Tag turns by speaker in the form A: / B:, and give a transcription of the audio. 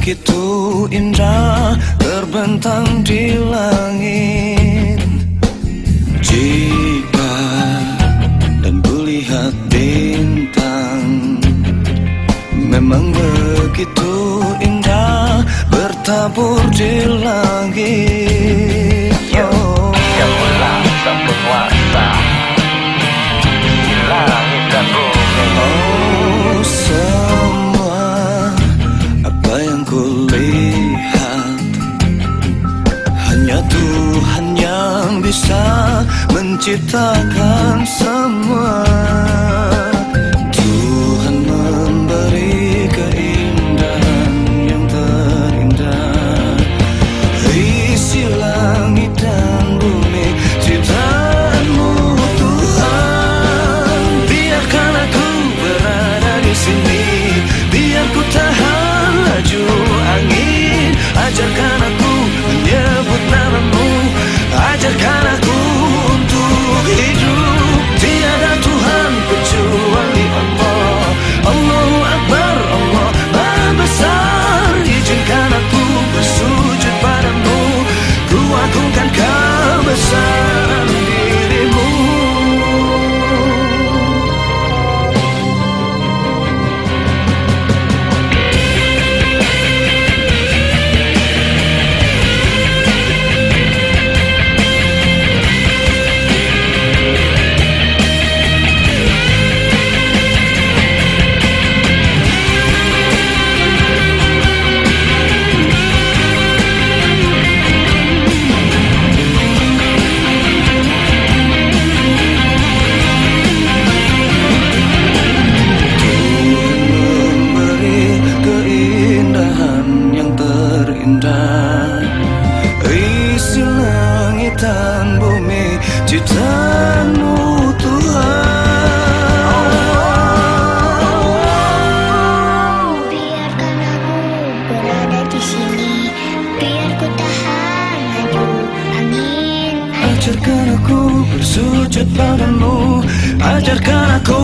A: Begitu indah terbentang di langit Jika dan kulihat bintang Memang begitu indah bertabur di langit Oh.
B: menciptakan indah Isi langit dan bumi
A: Ciptamu Tuhan. Ajarkan aku bersujud padamu Ajarkan aku